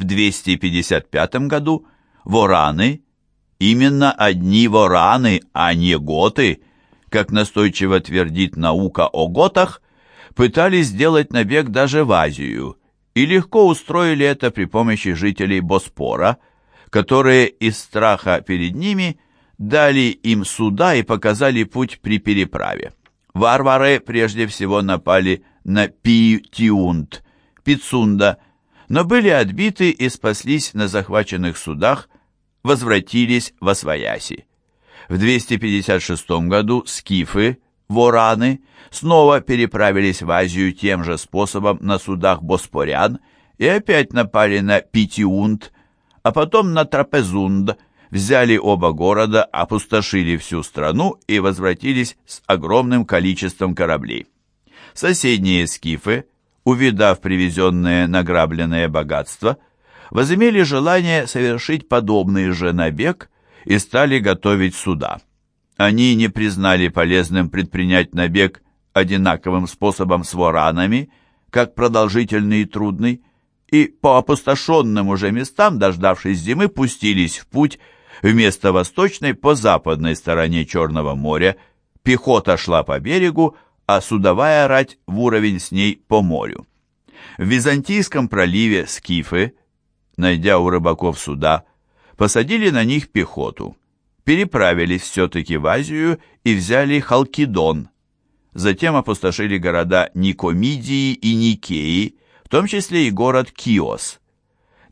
в 255 году вораны, именно одни вораны, а не готы, как настойчиво твердит наука о готах, пытались сделать набег даже в Азию и легко устроили это при помощи жителей Боспора, которые из страха перед ними дали им суда и показали путь при переправе. Варвары прежде всего напали на Пиутиунт, Пицунда, но были отбиты и спаслись на захваченных судах, возвратились в Освояси. В 256 году скифы, вораны, снова переправились в Азию тем же способом на судах боспорян и опять напали на Питиунд, а потом на Трапезунд, взяли оба города, опустошили всю страну и возвратились с огромным количеством кораблей. Соседние скифы, увидав привезенное награбленное богатство, возымели желание совершить подобный же набег и стали готовить суда. Они не признали полезным предпринять набег одинаковым способом с воранами, как продолжительный и трудный, и по опустошенным уже местам, дождавшись зимы, пустились в путь вместо восточной по западной стороне Черного моря, пехота шла по берегу, а судовая рать в уровень с ней по морю. В Византийском проливе скифы, найдя у рыбаков суда, посадили на них пехоту, переправились все-таки в Азию и взяли Халкидон, затем опустошили города Никомидии и Никеи, в том числе и город Киос.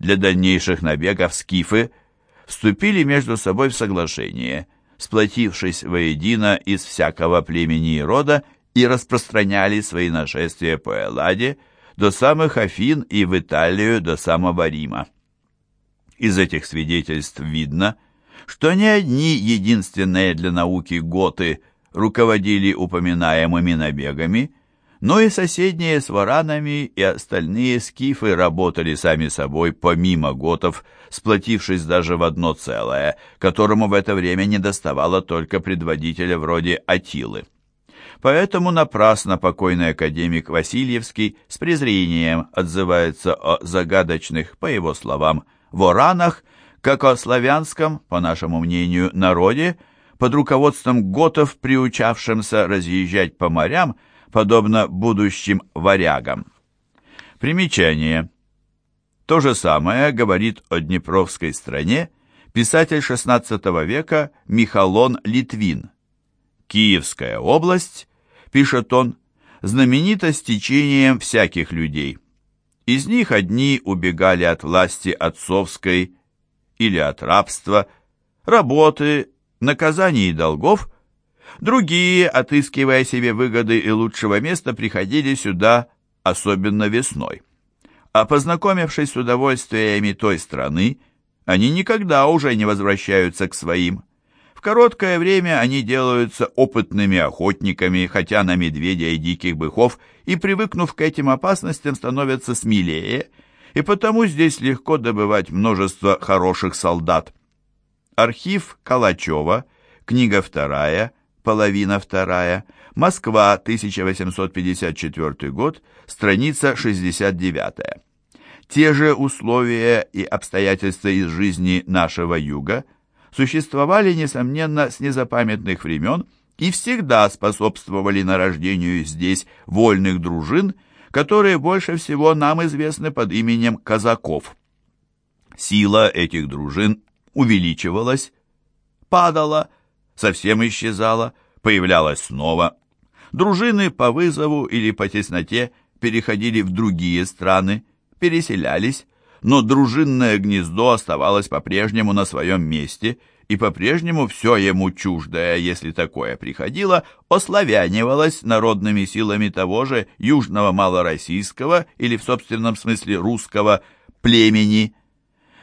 Для дальнейших набегов скифы вступили между собой в соглашение, сплотившись воедино из всякого племени и рода, и распространяли свои нашествия по Элладе до самых Афин и в Италию до самого Рима. Из этих свидетельств видно, что не одни единственные для науки готы руководили упоминаемыми набегами, но и соседние с варанами и остальные скифы работали сами собой помимо готов, сплотившись даже в одно целое, которому в это время не доставало только предводителя вроде Атилы. Поэтому напрасно покойный академик Васильевский с презрением отзывается о загадочных, по его словам, воранах, как о славянском, по нашему мнению, народе, под руководством готов, приучавшимся разъезжать по морям, подобно будущим варягам. Примечание. То же самое говорит о Днепровской стране писатель XVI века Михалон Литвин. Киевская область, пишет он, знаменита стечением всяких людей. Из них одни убегали от власти отцовской или от рабства, работы, наказаний и долгов, Другие, отыскивая себе выгоды и лучшего места, приходили сюда, особенно весной. А познакомившись с удовольствиями той страны, они никогда уже не возвращаются к своим. В короткое время они делаются опытными охотниками, хотя на медведя и диких быков, и, привыкнув к этим опасностям, становятся смелее, и потому здесь легко добывать множество хороших солдат. Архив Калачева, книга вторая, половина вторая, Москва, 1854 год, страница 69. Те же условия и обстоятельства из жизни нашего юга существовали, несомненно, с незапамятных времен и всегда способствовали нарождению здесь вольных дружин, которые больше всего нам известны под именем казаков. Сила этих дружин увеличивалась, падала, совсем исчезала, появлялась снова. Дружины по вызову или по тесноте переходили в другие страны, переселялись, но дружинное гнездо оставалось по-прежнему на своем месте, и по-прежнему все ему чуждое, если такое приходило, ославянивалось народными силами того же южного малороссийского или в собственном смысле русского племени.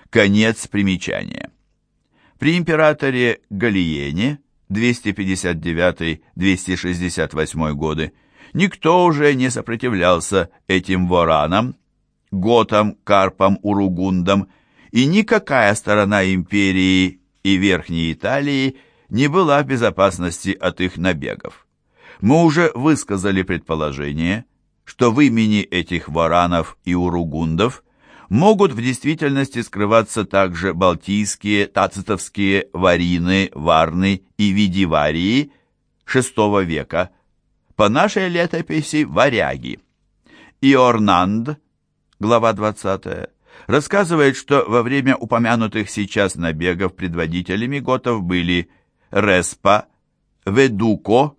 Конец примечания. При императоре Галиене 259-268 годы, никто уже не сопротивлялся этим воранам, готам, карпам, уругундам, и никакая сторона империи и Верхней Италии не была в безопасности от их набегов. Мы уже высказали предположение, что в имени этих варанов и уругундов могут в действительности скрываться также балтийские, тацитовские варины, варны и видиварии VI века, по нашей летописи варяги. Иорнанд, глава 20, рассказывает, что во время упомянутых сейчас набегов предводителями готов были Респа, Ведуко,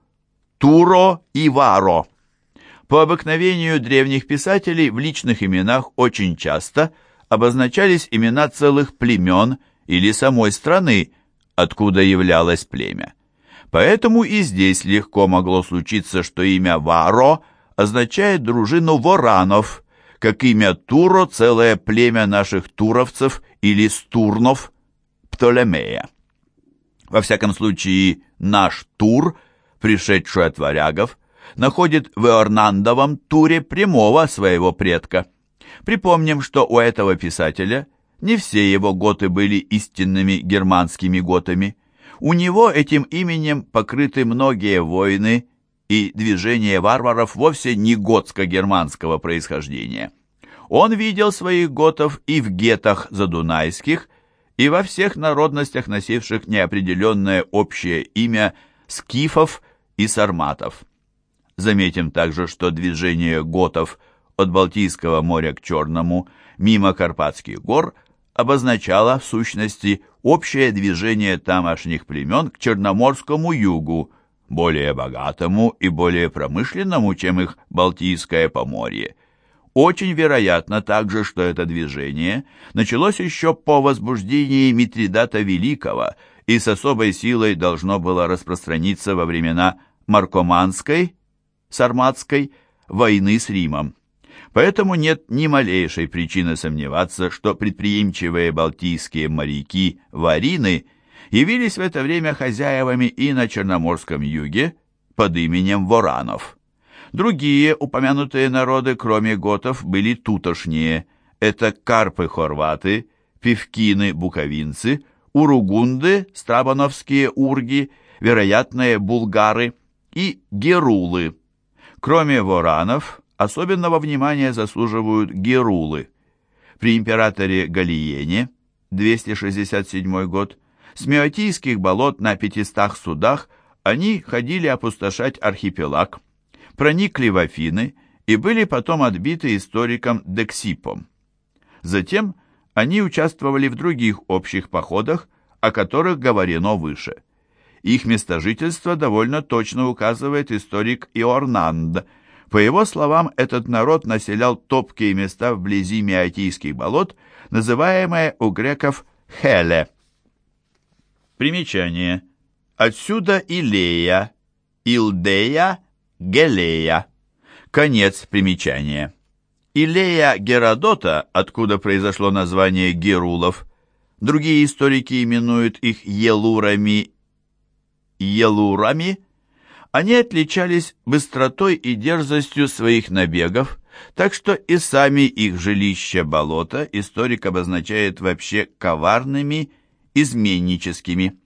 Туро и Варо. По обыкновению древних писателей в личных именах очень часто обозначались имена целых племен или самой страны, откуда являлось племя. Поэтому и здесь легко могло случиться, что имя Варо означает дружину воранов, как имя Туро целое племя наших туровцев или стурнов Птолемея. Во всяком случае, наш Тур, пришедший от варягов, находит в Иорнандовом туре прямого своего предка. Припомним, что у этого писателя не все его готы были истинными германскими готами. У него этим именем покрыты многие войны и движения варваров вовсе не готско-германского происхождения. Он видел своих готов и в гетах задунайских, и во всех народностях, носивших неопределенное общее имя скифов и сарматов. Заметим также, что движение готов от Балтийского моря к Черному мимо Карпатских гор обозначало в сущности общее движение тамошних племен к Черноморскому югу, более богатому и более промышленному, чем их Балтийское поморье. Очень вероятно также, что это движение началось еще по возбуждении Митридата Великого и с особой силой должно было распространиться во времена Маркоманской Сарматской войны с Римом. Поэтому нет ни малейшей причины сомневаться, что предприимчивые балтийские моряки Варины явились в это время хозяевами и на Черноморском юге под именем Воранов. Другие упомянутые народы, кроме готов, были тутошние. Это карпы-хорваты, певкины-буковинцы, уругунды, страбановские урги, вероятные булгары и герулы. Кроме воранов, особенного внимания заслуживают герулы. При императоре Галиене, 267 год, с Меотийских болот на 500 судах они ходили опустошать архипелаг, проникли в Афины и были потом отбиты историком Дексипом. Затем они участвовали в других общих походах, о которых говорено выше. Их место жительства довольно точно указывает историк Иорнанд. По его словам, этот народ населял топкие места вблизи Меотийских болот, называемые у греков Хеле. Примечание. Отсюда Илея, Илдея, Гелея. Конец примечания. Илея Геродота, откуда произошло название Герулов, другие историки именуют их Елурами елурами, они отличались быстротой и дерзостью своих набегов, так что и сами их жилища болота историк обозначает вообще коварными, изменническими.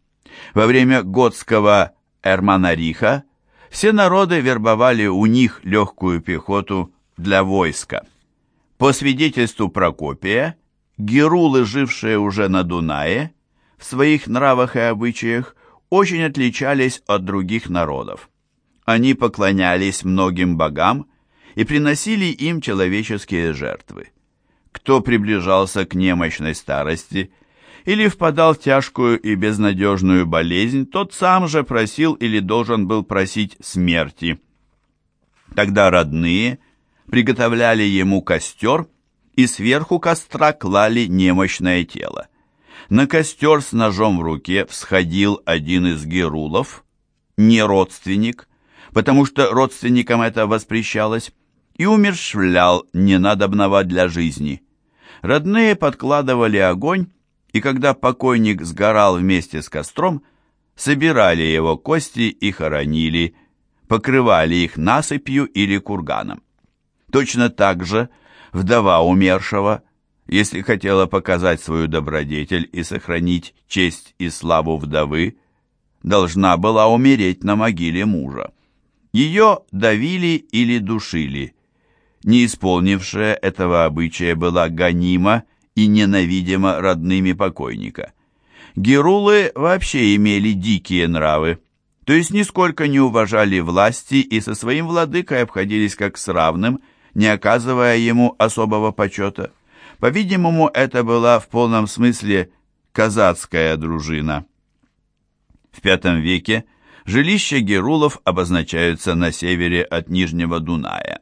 Во время готского Эрманариха все народы вербовали у них легкую пехоту для войска. По свидетельству Прокопия, герулы, жившие уже на Дунае, в своих нравах и обычаях очень отличались от других народов. Они поклонялись многим богам и приносили им человеческие жертвы. Кто приближался к немощной старости или впадал в тяжкую и безнадежную болезнь, тот сам же просил или должен был просить смерти. Тогда родные приготовляли ему костер и сверху костра клали немощное тело. На костер с ножом в руке всходил один из герулов, не родственник, потому что родственникам это воспрещалось, и умершвлял ненадобного для жизни. Родные подкладывали огонь, и когда покойник сгорал вместе с костром, собирали его кости и хоронили, покрывали их насыпью или курганом. Точно так же вдова умершего если хотела показать свою добродетель и сохранить честь и славу вдовы, должна была умереть на могиле мужа. Ее давили или душили. не исполнившая этого обычая была гонима и ненавидима родными покойника. Герулы вообще имели дикие нравы, то есть нисколько не уважали власти и со своим владыкой обходились как с равным, не оказывая ему особого почета. По-видимому, это была в полном смысле казацкая дружина. В V веке жилища герулов обозначаются на севере от Нижнего Дуная.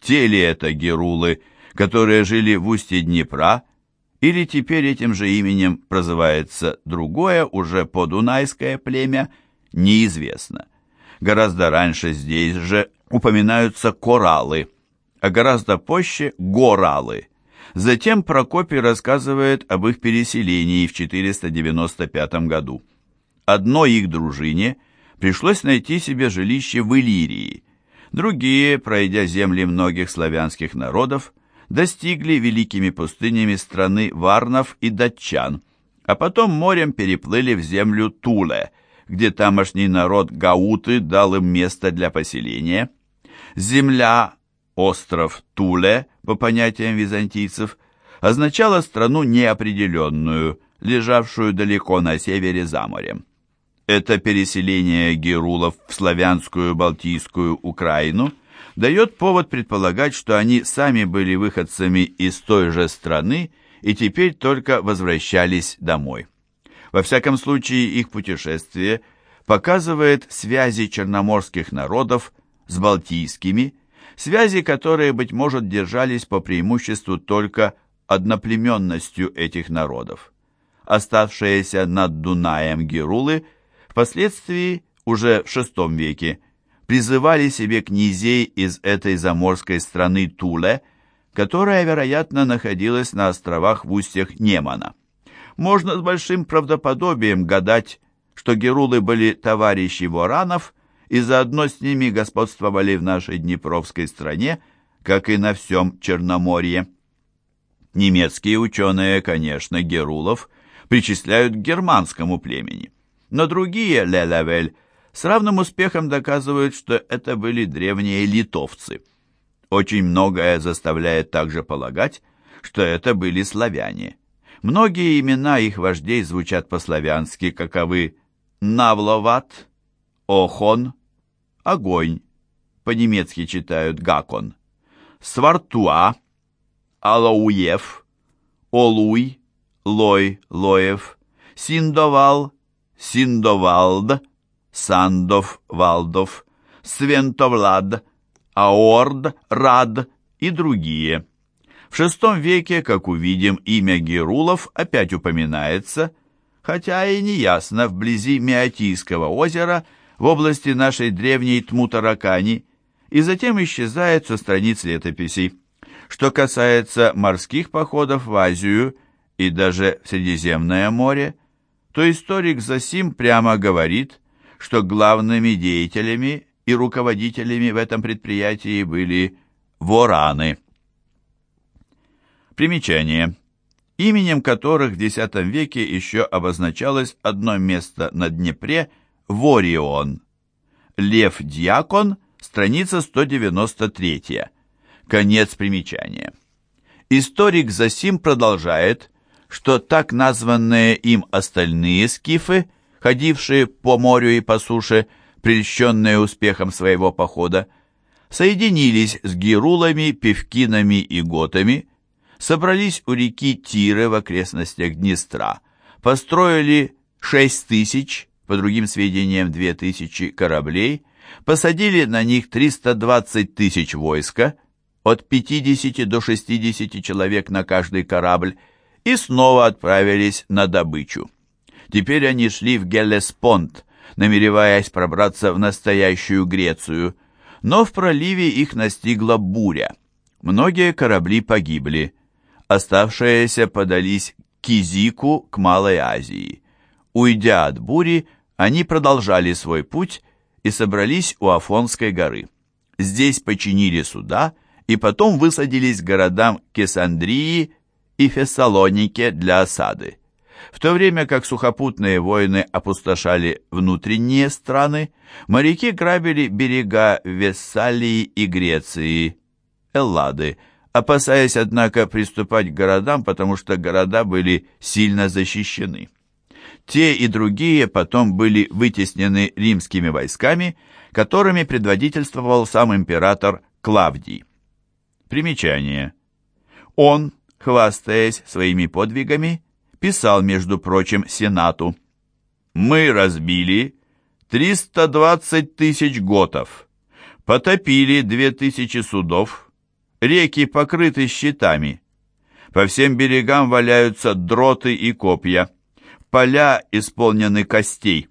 Те ли это герулы, которые жили в устье Днепра, или теперь этим же именем прозывается другое, уже подунайское племя, неизвестно. Гораздо раньше здесь же упоминаются кораллы, а гораздо позже – горалы. Затем Прокопий рассказывает об их переселении в 495 году. Одной их дружине пришлось найти себе жилище в Иллирии. Другие, пройдя земли многих славянских народов, достигли великими пустынями страны Варнов и Датчан, а потом морем переплыли в землю Туле, где тамошний народ Гауты дал им место для поселения. Земля, остров Туле, по понятиям византийцев, означала страну неопределенную, лежавшую далеко на севере за морем. Это переселение герулов в славянскую Балтийскую Украину дает повод предполагать, что они сами были выходцами из той же страны и теперь только возвращались домой. Во всяком случае, их путешествие показывает связи черноморских народов с балтийскими, связи, которые, быть может, держались по преимуществу только одноплеменностью этих народов. Оставшиеся над Дунаем Герулы впоследствии, уже в VI веке, призывали себе князей из этой заморской страны Туле, которая, вероятно, находилась на островах в устьях Немана. Можно с большим правдоподобием гадать, что герулы были товарищи воранов и заодно с ними господствовали в нашей Днепровской стране, как и на всем Черноморье. Немецкие ученые, конечно, герулов причисляют к германскому племени, но другие Лелевель с равным успехом доказывают, что это были древние литовцы. Очень многое заставляет также полагать, что это были славяне. Многие имена их вождей звучат по-славянски, каковы Навловат, Охон, Огонь, по-немецки читают Гакон, Свартуа, Алауев, Олуй, Лой, Лоев, Синдовал, Синдовалд, Сандов, Валдов, Свентовлад, Аорд, Рад и другие. В VI веке, как увидим, имя Герулов опять упоминается, хотя и неясно, вблизи Меотийского озера, в области нашей древней Тмутаракани, и затем исчезает со страниц летописей. Что касается морских походов в Азию и даже в Средиземное море, то историк Засим прямо говорит, что главными деятелями и руководителями в этом предприятии были вораны. Примечание. Именем которых в X веке еще обозначалось одно место на Днепре – Ворион. Лев Дьякон, страница 193. Конец примечания. Историк Засим продолжает, что так названные им остальные скифы – ходившие по морю и по суше, прельщенные успехом своего похода, соединились с герулами, певкинами и готами, собрались у реки Тиры в окрестностях Днестра, построили шесть тысяч, по другим сведениям две тысячи кораблей, посадили на них 320 тысяч войска, от 50 до 60 человек на каждый корабль, и снова отправились на добычу. Теперь они шли в Геллеспонд, намереваясь пробраться в настоящую Грецию, но в проливе их настигла буря. Многие корабли погибли. Оставшиеся подались к Кизику, к Малой Азии. Уйдя от бури, они продолжали свой путь и собрались у Афонской горы. Здесь починили суда и потом высадились к городам Кесандрии и Фессалонике для осады. В то время как сухопутные войны опустошали внутренние страны, моряки грабили берега Вессалии и Греции. Эллады, опасаясь, однако, приступать к городам, потому что города были сильно защищены. Те и другие потом были вытеснены римскими войсками, которыми предводительствовал сам император Клавдий. Примечание. Он, хвастаясь своими подвигами, писал, между прочим, Сенату, «Мы разбили 320 тысяч готов, потопили 2000 судов, реки покрыты щитами, по всем берегам валяются дроты и копья, поля исполнены костей,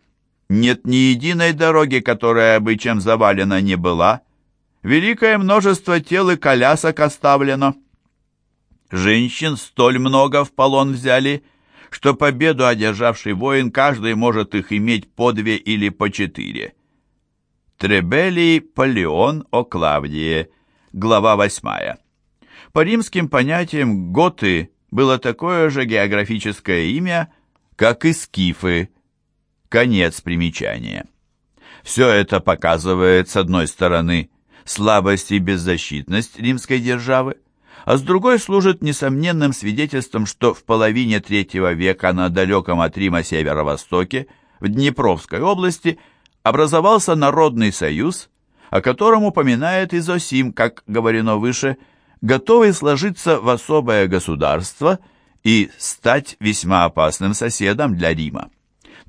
нет ни единой дороги, которая бы чем завалена не была, великое множество тел и колясок оставлено». Женщин столь много в полон взяли, что победу одержавший воин каждый может их иметь по две или по четыре. Требелий Полеон о Клавдии, глава восьмая. По римским понятиям готы было такое же географическое имя, как и скифы. Конец примечания. Все это показывает, с одной стороны, слабость и беззащитность римской державы, а с другой служит несомненным свидетельством, что в половине третьего века на далеком от Рима северо-востоке, в Днепровской области, образовался Народный союз, о котором упоминает Изосим, как говорено выше, готовый сложиться в особое государство и стать весьма опасным соседом для Рима.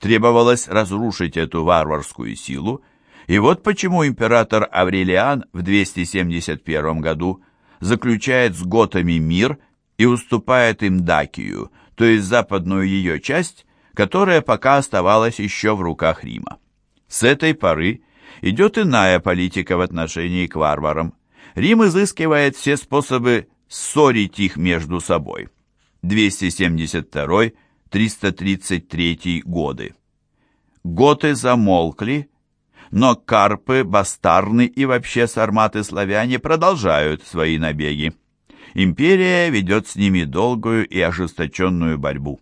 Требовалось разрушить эту варварскую силу, и вот почему император Аврелиан в 271 году заключает с готами мир и уступает им Дакию, то есть западную ее часть, которая пока оставалась еще в руках Рима. С этой поры идет иная политика в отношении к варварам. Рим изыскивает все способы ссорить их между собой. 272-333 годы. Готы замолкли, но карпы, бастарны и вообще сарматы-славяне продолжают свои набеги. Империя ведет с ними долгую и ожесточенную борьбу,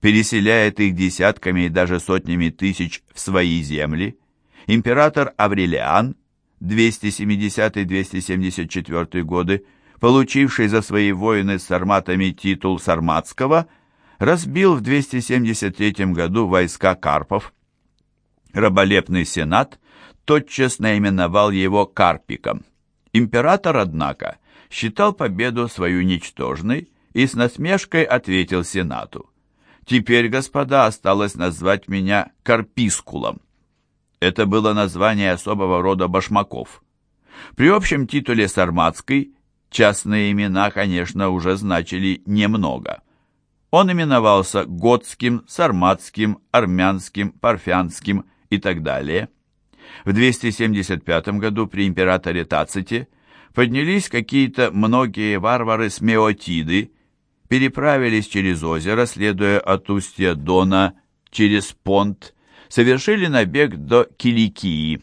переселяет их десятками и даже сотнями тысяч в свои земли. Император Аврелиан, 270-274 годы, получивший за свои войны с сарматами титул Сарматского, разбил в 273 году войска карпов. Раболепный сенат тотчас наименовал его Карпиком. Император, однако, считал победу свою ничтожной и с насмешкой ответил Сенату. «Теперь, господа, осталось назвать меня Карпискулом». Это было название особого рода башмаков. При общем титуле Сарматской частные имена, конечно, уже значили немного. Он именовался Готским, Сарматским, Армянским, Парфянским и так далее – в 275 году при императоре Таците поднялись какие-то многие варвары-смеотиды, переправились через озеро, следуя от устья Дона через Понт, совершили набег до Киликии.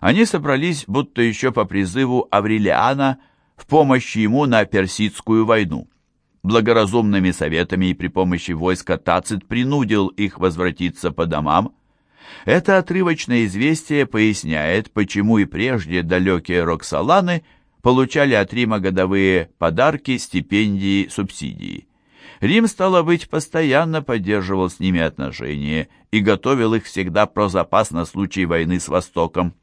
Они собрались, будто еще по призыву Аврелиана, в помощь ему на Персидскую войну. Благоразумными советами и при помощи войска Тацит принудил их возвратиться по домам, это отрывочное известие поясняет, почему и прежде далекие Роксоланы получали от Рима годовые подарки, стипендии, субсидии. Рим, стало быть, постоянно поддерживал с ними отношения и готовил их всегда про запас на случай войны с Востоком.